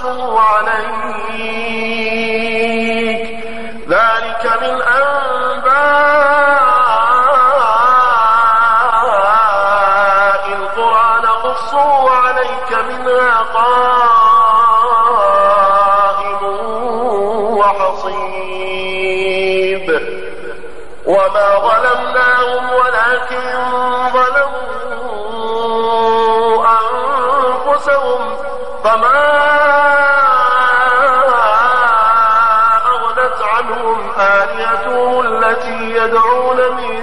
نقصه عليك. ذلك من أنباء القرى نقصه عليك منها قائم وحصيب. وما ظلمناهم ولكن ظلموا أنفسهم. فما عنهم آلهتهم التي يدعون من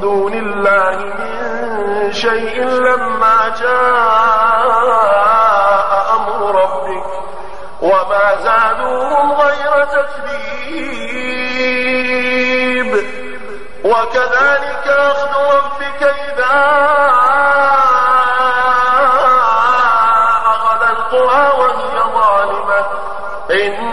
دون الله من شيء لما جاء أمر ربك وما زادوهم غير تتبيب وكذلك أخذ ربك إذا أخذ القرى وهي ظالمة. إن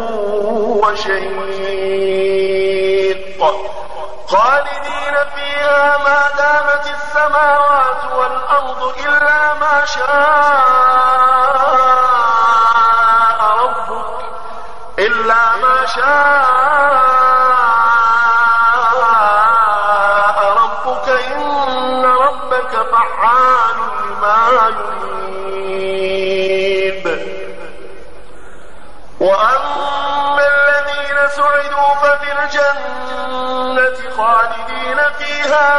هو خالدين فيها ما دامت السماوات والأرض إلا ما شاء ربك إلا ما شاء ربك إن ربك فعال لما يريد. وأن الجنة خالدين فيها